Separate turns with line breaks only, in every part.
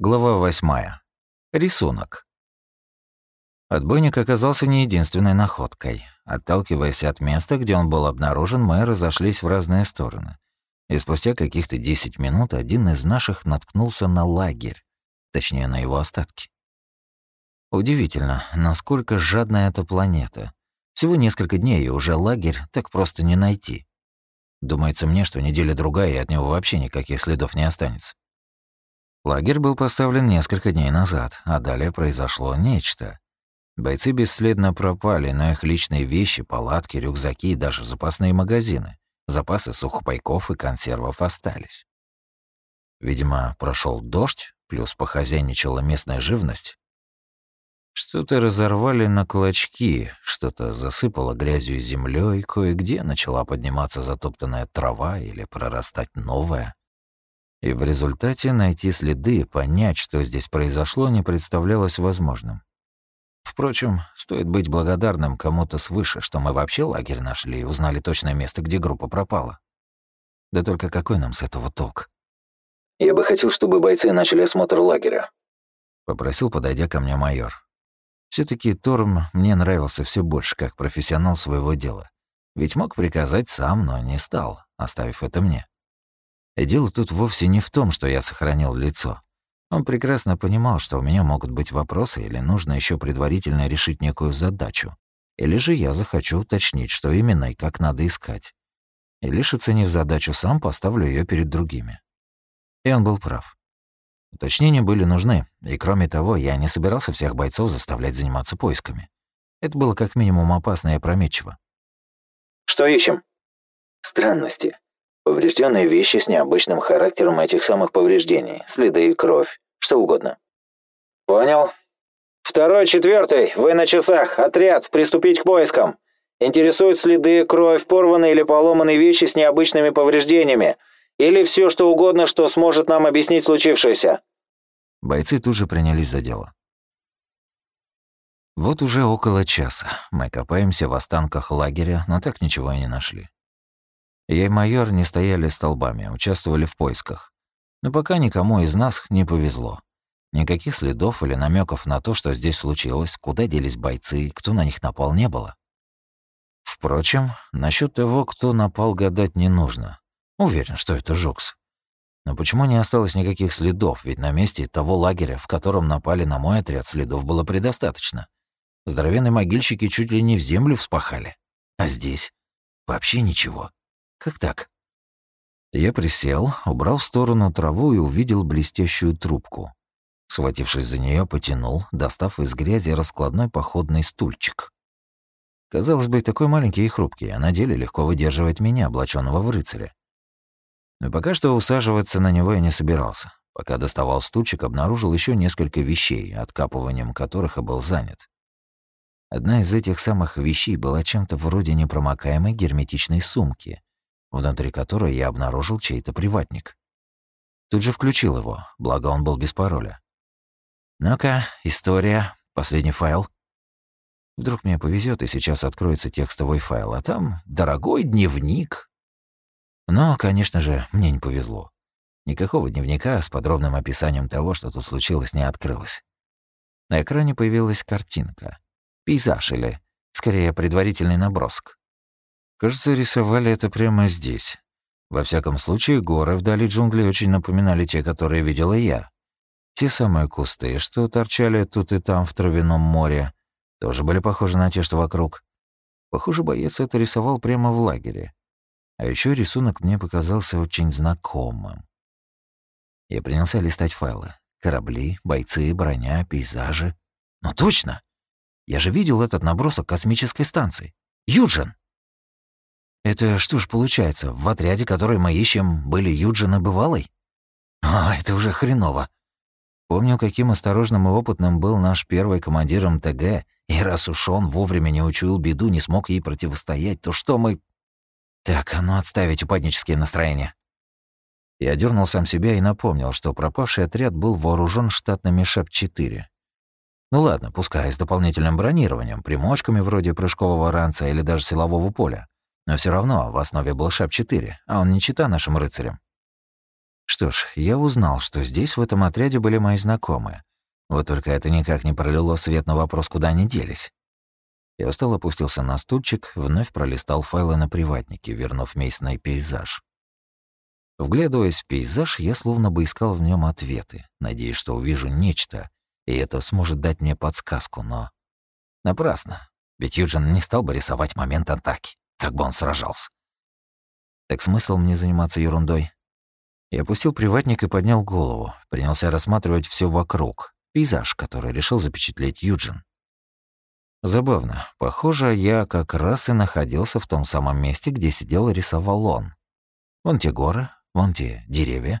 Глава восьмая. Рисунок. Отбойник оказался не единственной находкой. Отталкиваясь от места, где он был обнаружен, мы разошлись в разные стороны. И спустя каких-то 10 минут один из наших наткнулся на лагерь, точнее, на его остатки. Удивительно, насколько жадна эта планета. Всего несколько дней, и уже лагерь так просто не найти. Думается мне, что неделя-другая, и от него вообще никаких следов не останется. Лагерь был поставлен несколько дней назад, а далее произошло нечто. Бойцы бесследно пропали, но их личные вещи, палатки, рюкзаки и даже запасные магазины, запасы сухопайков и консервов остались. Видимо, прошел дождь, плюс похозяйничала местная живность. Что-то разорвали на клочки, что-то засыпало грязью и землей, кое-где начала подниматься затоптанная трава или прорастать новая. И в результате найти следы, понять, что здесь произошло, не представлялось возможным. Впрочем, стоит быть благодарным кому-то свыше, что мы вообще лагерь нашли и узнали точное место, где группа пропала. Да только какой нам с этого толк?
«Я бы хотел, чтобы бойцы начали осмотр лагеря», —
попросил, подойдя ко мне майор. все таки Торм мне нравился все больше, как профессионал своего дела. Ведь мог приказать сам, но не стал, оставив это мне. Дело тут вовсе не в том, что я сохранил лицо. Он прекрасно понимал, что у меня могут быть вопросы или нужно еще предварительно решить некую задачу. Или же я захочу уточнить, что именно и как надо искать. И лишь оценив задачу сам, поставлю ее перед другими. И он был прав. Уточнения были нужны, и кроме того, я не собирался всех бойцов заставлять заниматься поисками. Это было как минимум опасно и опрометчиво.
«Что ищем?» «Странности. Поврежденные вещи с необычным характером этих самых повреждений, следы, кровь, что угодно. Понял. Второй, четвертый, вы на часах, отряд, приступить к поискам. Интересуют следы, кровь, порванные или поломанные вещи с необычными повреждениями. Или все что угодно, что сможет нам объяснить случившееся.
Бойцы тут же принялись за дело. Вот уже около часа мы копаемся в останках лагеря, но так ничего и не нашли. Я и майор не стояли столбами, участвовали в поисках. Но пока никому из нас не повезло. Никаких следов или намеков на то, что здесь случилось, куда делись бойцы, кто на них напал, не было. Впрочем, насчет того, кто напал, гадать не нужно. Уверен, что это Жукс. Но почему не осталось никаких следов, ведь на месте того лагеря, в котором напали на мой отряд, следов было предостаточно. Здоровенные могильщики чуть ли не в землю вспахали. А здесь вообще ничего. Как так? Я присел, убрал в сторону траву и увидел блестящую трубку. Схватившись за нее, потянул, достав из грязи раскладной походный стульчик. Казалось бы, такой маленький и хрупкий, а на деле легко выдерживает меня, облаченного в рыцаря. Но пока что усаживаться на него я не собирался. Пока доставал стульчик, обнаружил еще несколько вещей, откапыванием которых и был занят. Одна из этих самых вещей была чем-то вроде непромокаемой герметичной сумки, внутри которой я обнаружил чей-то приватник. Тут же включил его, благо он был без пароля. Ну-ка, история, последний файл. Вдруг мне повезет и сейчас откроется текстовый файл, а там дорогой дневник. Но, конечно же, мне не повезло. Никакого дневника с подробным описанием того, что тут случилось, не открылось. На экране появилась картинка. Пейзаж или, скорее, предварительный набросок. Кажется, рисовали это прямо здесь. Во всяком случае, горы вдали джунглей очень напоминали те, которые видела я. Те самые кусты, что торчали тут и там в травяном море, тоже были похожи на те, что вокруг. Похоже, боец это рисовал прямо в лагере. А еще рисунок мне показался очень знакомым. Я принялся листать файлы. Корабли, бойцы, броня, пейзажи. Но точно! Я же видел этот набросок космической станции. Юджин! Это что ж получается, в отряде, который мы ищем, были Юджин и Бывалый? А, это уже хреново. Помню, каким осторожным и опытным был наш первый командир МТГ, и раз уж он вовремя не учуял беду, не смог ей противостоять, то что мы... Так, а ну отставить упаднические настроения. Я дернул сам себя и напомнил, что пропавший отряд был вооружен штатными ШАП-4. Ну ладно, пускай с дополнительным бронированием, примочками вроде прыжкового ранца или даже силового поля. Но все равно в основе был ШАП-4, а он не чита нашим рыцарям. Что ж, я узнал, что здесь в этом отряде были мои знакомые. Вот только это никак не пролило свет на вопрос, куда они делись. Я устал опустился на стульчик, вновь пролистал файлы на приватнике, вернув местный пейзаж. Вглядываясь в пейзаж, я словно бы искал в нем ответы, надеясь, что увижу нечто, и это сможет дать мне подсказку, но... Напрасно, ведь Юджин не стал бы рисовать момент атаки, как бы он сражался. Так смысл мне заниматься ерундой? Я опустил приватник и поднял голову, принялся рассматривать все вокруг, пейзаж, который решил запечатлеть Юджин. Забавно. Похоже, я как раз и находился в том самом месте, где сидел и рисовал он. Вон те горы, вон те деревья.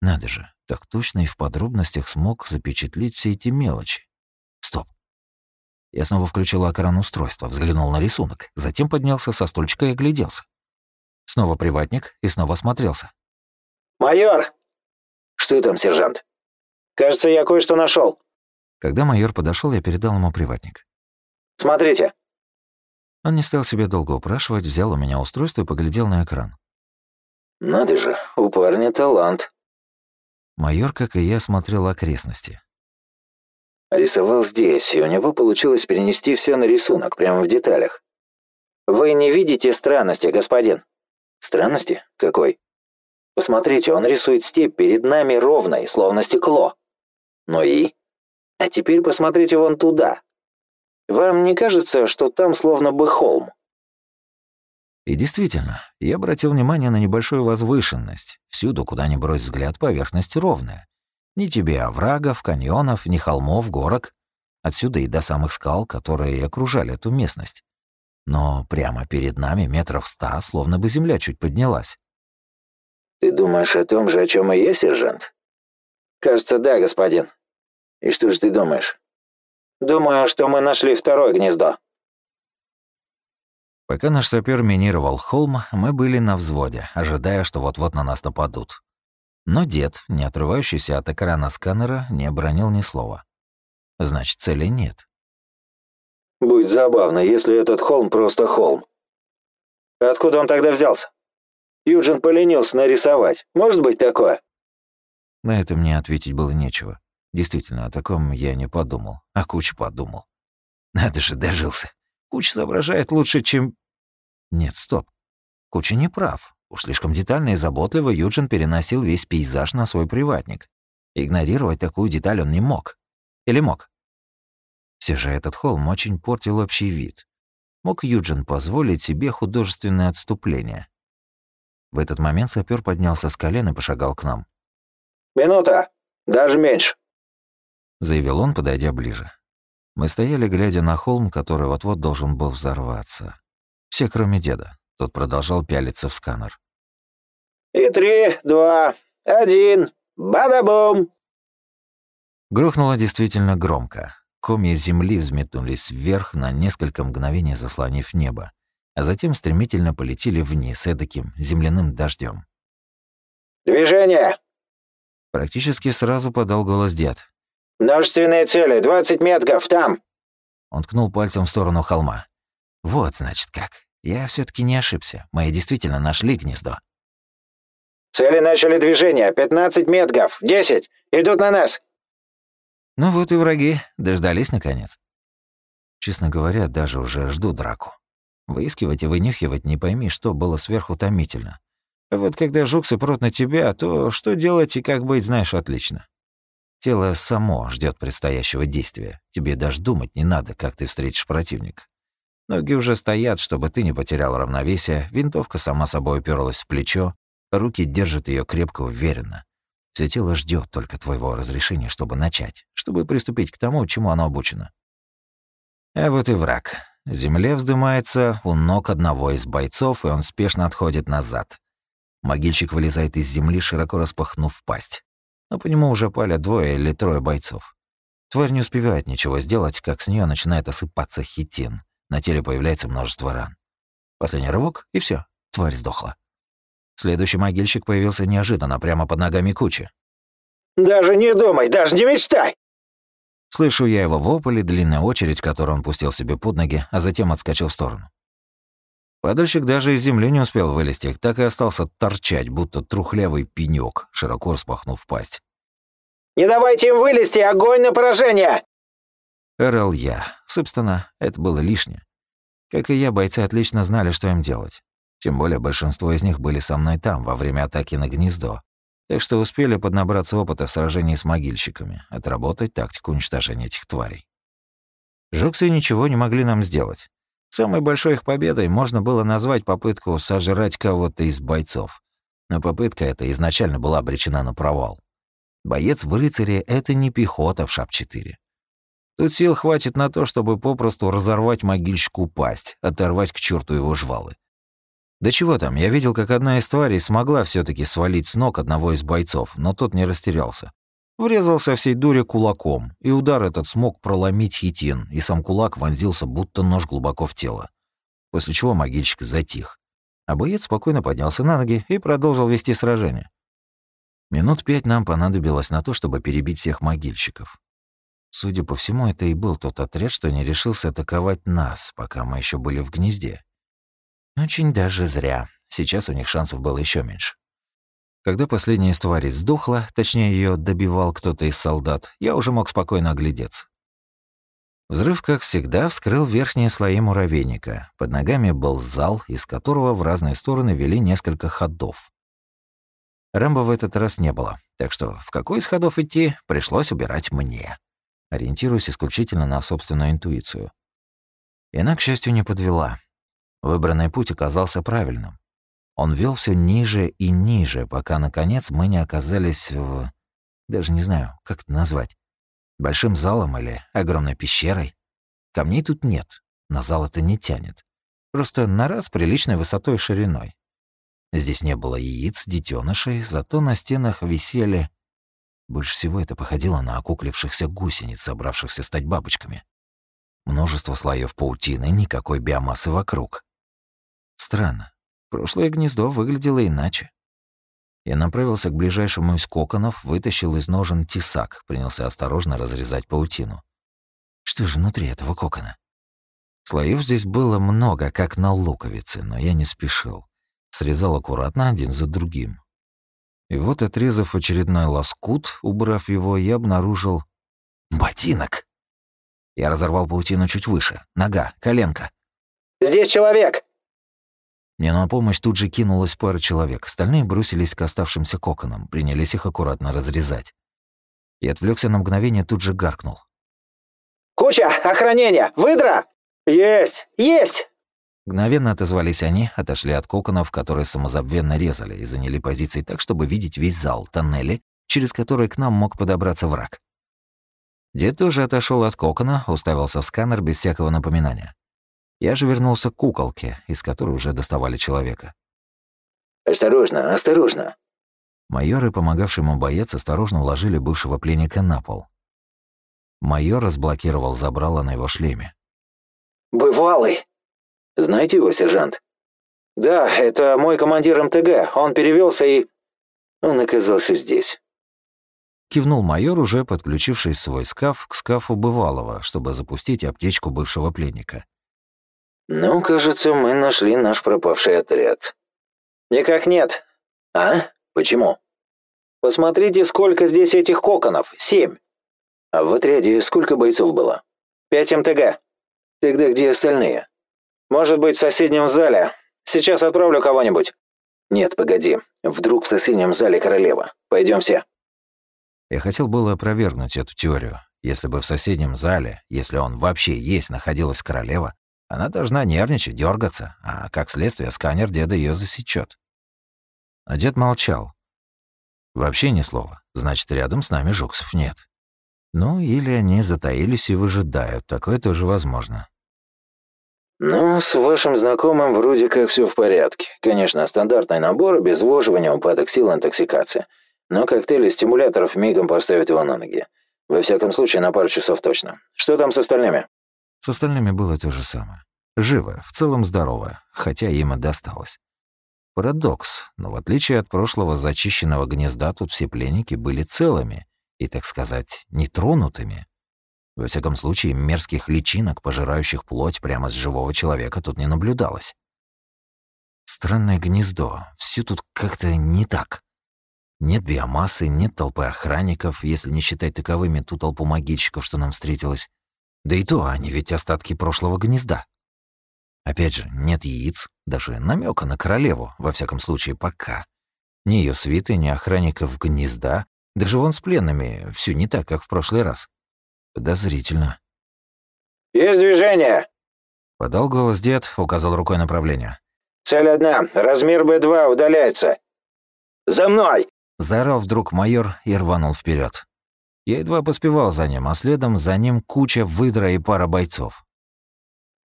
Надо же, так точно и в подробностях смог запечатлеть все эти мелочи. Я снова включил экран устройства, взглянул на рисунок, затем поднялся со стульчика и огляделся. Снова приватник и снова осмотрелся.
«Майор!» «Что там, сержант?» «Кажется, я кое-что нашел.
Когда майор подошел, я передал ему приватник.
Смотрите».
Он не стал себя долго упрашивать, взял у меня устройство и поглядел на экран.
«Надо же, у парня талант».
Майор, как и я, смотрел окрестности.
Рисовал здесь, и у него получилось перенести все на рисунок, прямо в деталях. Вы не видите странности, господин? Странности? Какой? Посмотрите, он рисует степь перед нами ровной, словно стекло. Ну и? А теперь посмотрите вон туда, вам не кажется, что там словно бы холм?»
И действительно, я обратил внимание на небольшую возвышенность. Всюду, куда ни брось взгляд, поверхность ровная. Ни тебе оврагов, каньонов, ни холмов, горок. Отсюда и до самых скал, которые окружали эту местность. Но прямо перед нами метров ста, словно бы земля чуть поднялась.
«Ты думаешь о том же, о чем и я, сержант?» «Кажется, да, господин. И что же ты думаешь?» Думаю, что мы нашли второе гнездо».
Пока наш сапер минировал холм, мы были на взводе, ожидая, что вот-вот на нас нападут. Но дед, не отрывающийся от экрана сканера, не обронил ни слова. Значит, цели нет.
«Будет забавно, если этот холм просто холм. Откуда он тогда взялся? Юджин поленился нарисовать. Может быть такое?»
На это мне ответить было нечего. Действительно, о таком я не подумал, а Куч подумал. Надо же, дожился. Куч соображает лучше, чем... Нет, стоп. Куча не прав. Уж слишком детально и заботливо Юджин переносил весь пейзаж на свой приватник. Игнорировать такую деталь он не мог. Или мог? Все же этот холм очень портил общий вид. Мог Юджин позволить себе художественное отступление? В этот момент сапер поднялся с колен и пошагал к нам.
«Минута! Даже меньше!»
заявил он, подойдя ближе. Мы стояли, глядя на холм, который вот-вот должен был взорваться. Все, кроме деда. Тот продолжал пялиться в сканер.
«И три, два, один, бада-бум!»
Грохнуло действительно громко. Комья земли взметнулись вверх, на несколько мгновений заслонив небо, а затем стремительно полетели вниз эдаким земляным дождем.
«Движение!»
Практически сразу подал голос дед.
«Множественные цели, 20 метков, там!»
Он ткнул пальцем в сторону холма. «Вот, значит, как. Я все таки не ошибся. Мы действительно нашли гнездо».
«Цели начали движение. 15 метков. 10. Идут на нас!»
Ну вот и враги. Дождались, наконец. Честно говоря, даже уже жду драку. Выискивать и вынюхивать не пойми, что было сверхутомительно. вот когда жуксы прут на тебя, то что делать и как быть, знаешь отлично. Тело само ждет предстоящего действия. Тебе даже думать не надо, как ты встретишь противника. Ноги уже стоят, чтобы ты не потерял равновесие, винтовка сама собой уперлась в плечо, руки держат ее крепко уверенно. Все тело ждет только твоего разрешения, чтобы начать, чтобы приступить к тому, чему оно обучено. А вот и враг. Земля вздымается у ног одного из бойцов, и он спешно отходит назад. Могильщик вылезает из земли, широко распахнув пасть но по нему уже палят двое или трое бойцов. Тварь не успевает ничего сделать, как с нее начинает осыпаться хитин. На теле появляется множество ран. Последний рывок, и все, тварь сдохла. Следующий могильщик появился неожиданно, прямо под ногами кучи.
«Даже не думай, даже не мечтай!»
Слышу я его вопль и длинная очередь, которую он пустил себе под ноги, а затем отскочил в сторону. Падальщик даже из земли не успел вылезти, так и остался торчать, будто трухлявый пенёк, широко распахнув пасть.
«Не давайте им вылезти! Огонь на поражение!»
Орал я. Собственно, это было лишнее. Как и я, бойцы отлично знали, что им делать. Тем более большинство из них были со мной там, во время атаки на гнездо. Так что успели поднабраться опыта в сражении с могильщиками, отработать тактику уничтожения этих тварей. Жуксы ничего не могли нам сделать. Самой большой их победой можно было назвать попытку сожрать кого-то из бойцов. Но попытка эта изначально была обречена на провал. Боец в рыцаре — это не пехота в ШАП-4. Тут сил хватит на то, чтобы попросту разорвать могильщику пасть, оторвать к черту его жвалы. Да чего там, я видел, как одна из тварей смогла все таки свалить с ног одного из бойцов, но тот не растерялся. Врезался всей дуре кулаком, и удар этот смог проломить хитин, и сам кулак вонзился будто нож глубоко в тело. После чего могильщик затих. А боец спокойно поднялся на ноги и продолжил вести сражение. Минут пять нам понадобилось на то, чтобы перебить всех могильщиков. Судя по всему, это и был тот отряд, что не решился атаковать нас, пока мы еще были в гнезде. Очень даже зря. Сейчас у них шансов было еще меньше. Когда последняя из тварей сдохла, точнее ее добивал кто-то из солдат, я уже мог спокойно оглядеться. Взрыв, как всегда, вскрыл верхние слои муравейника. Под ногами был зал, из которого в разные стороны вели несколько ходов. Рэмбо в этот раз не было, так что в какой из ходов идти, пришлось убирать мне, ориентируясь исключительно на собственную интуицию. И она, к счастью, не подвела. Выбранный путь оказался правильным. Он вел все ниже и ниже, пока, наконец, мы не оказались в... Даже не знаю, как это назвать. Большим залом или огромной пещерой. Камней тут нет, на зал это не тянет. Просто на раз приличной высотой и шириной. Здесь не было яиц, детенышей, зато на стенах висели... Больше всего это походило на окуклившихся гусениц, собравшихся стать бабочками. Множество слоев паутины, никакой биомассы вокруг. Странно. Прошлое гнездо выглядело иначе. Я направился к ближайшему из коконов, вытащил из ножен тесак, принялся осторожно разрезать паутину. Что же внутри этого кокона? Слоев здесь было много, как на луковице, но я не спешил. Срезал аккуратно один за другим. И вот, отрезав очередной лоскут, убрав его, я обнаружил... Ботинок! Я разорвал паутину чуть выше. Нога, коленка.
«Здесь человек!»
Мне на помощь тут же кинулась пара человек. Остальные бросились к оставшимся коконам, принялись их аккуратно разрезать. И отвлекся на мгновение, тут же гаркнул.
«Куча! Охранения! Выдра! Есть! Есть!»
Мгновенно отозвались они, отошли от коконов, которые самозабвенно резали, и заняли позиции так, чтобы видеть весь зал, тоннели, через которые к нам мог подобраться враг. Дед тоже отошел от кокона, уставился в сканер без всякого напоминания. Я же вернулся к куколке, из которой уже доставали человека.
«Осторожно, осторожно!»
Майор и помогавший ему боец осторожно уложили бывшего пленника на пол. Майор разблокировал забрало на его шлеме.
«Бывалый! Знаете его, сержант?» «Да, это мой командир МТГ. Он перевелся и...» «Он оказался здесь».
Кивнул майор, уже подключивший свой скаф к скафу бывалого, чтобы запустить аптечку бывшего пленника.
«Ну, кажется, мы нашли наш пропавший отряд». «Никак нет». «А? Почему?» «Посмотрите, сколько здесь этих коконов. Семь». «А в отряде сколько бойцов было?» «Пять МТГ». «Тогда где остальные?» «Может быть, в соседнем зале. Сейчас отправлю кого-нибудь». «Нет, погоди. Вдруг в соседнем зале королева. Пойдем все».
Я хотел было опровергнуть эту теорию. Если бы в соседнем зале, если он вообще есть, находилась королева, она должна нервничать, дергаться, а как следствие сканер деда ее засечет. А дед молчал. Вообще ни слова. Значит, рядом с нами жуксов нет. Ну, или они затаились и выжидают. Такое тоже возможно.
«Ну, с вашим знакомым вроде как все в порядке. Конечно, стандартный набор, обезвоживание, упадок сил, интоксикация. Но коктейль из стимуляторов мигом поставит его на ноги. Во всяком случае, на пару часов точно. Что там с остальными?»
С остальными было то же самое. Живо, в целом здорово, хотя им и досталось. Парадокс, но в отличие от прошлого зачищенного гнезда, тут все пленники были целыми и, так сказать, нетронутыми. Во всяком случае, мерзких личинок, пожирающих плоть прямо с живого человека, тут не наблюдалось. Странное гнездо. Все тут как-то не так. Нет биомассы, нет толпы охранников, если не считать таковыми ту толпу могильщиков, что нам встретилась. Да и то они ведь остатки прошлого гнезда. Опять же, нет яиц, даже намека на королеву, во всяком случае, пока. Ни ее свиты, ни охранников гнезда, даже вон с пленными, все не так, как в прошлый раз. Подозрительно.
«Есть движение!»
Подал голос дед, указал рукой направление.
«Цель одна. Размер Б2 удаляется. За мной!»
Заорал вдруг майор и рванул вперед. Я едва поспевал за ним, а следом за ним куча выдра и пара бойцов.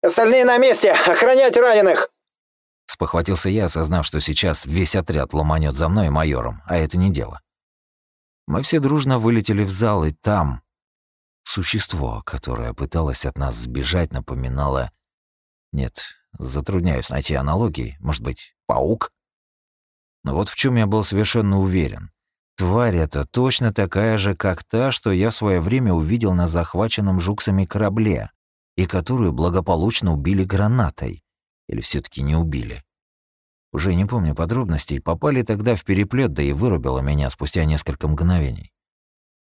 «Остальные на месте! Охранять раненых!»
Спохватился я, осознав, что сейчас весь отряд ломанет за мной майором, а это не дело. Мы все дружно вылетели в зал, и там существо, которое пыталось от нас сбежать, напоминало... Нет, затрудняюсь найти аналогии. Может быть, паук? Но вот в чем я был совершенно уверен. Тварь эта точно такая же, как та, что я в свое время увидел на захваченном жуксами корабле, и которую благополучно убили гранатой. Или все таки не убили. Уже не помню подробностей, попали тогда в переплет, да и вырубило меня спустя несколько мгновений.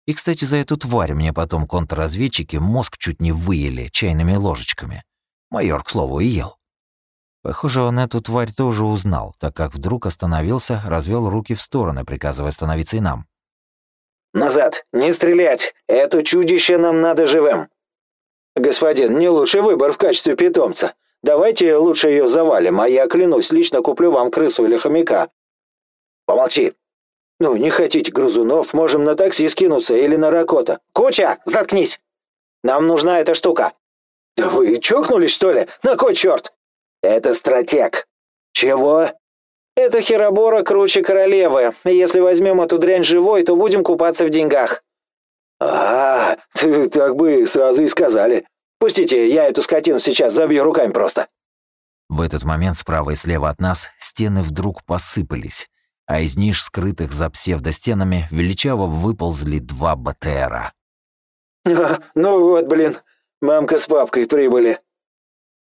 И, кстати, за эту тварь мне потом контрразведчики мозг чуть не выели чайными ложечками. Майор, к слову, и ел. Похоже, он эту тварь тоже узнал, так как вдруг остановился, развел руки в стороны, приказывая остановиться и нам.
«Назад! Не стрелять! Это чудище нам надо живым!» «Господин, не лучший выбор в качестве питомца. Давайте лучше ее завалим, а я, клянусь, лично куплю вам крысу или хомяка». «Помолчи!» «Ну, не хотите грызунов, можем на такси скинуться или на Ракота. Куча, заткнись! Нам нужна эта штука!» «Да вы чокнулись, что ли? На кой черт?» «Это стратег». «Чего?» «Это херобора круче королевы. Если возьмем эту дрянь живой, то будем купаться в деньгах». «А, ты так бы сразу и сказали. Пустите, я эту скотину сейчас забью руками просто».
В этот момент справа и слева от нас стены вдруг посыпались, а из ниш, скрытых за псевдостенами, величаво выползли два БТРа.
«Ну вот, блин, мамка с папкой прибыли»,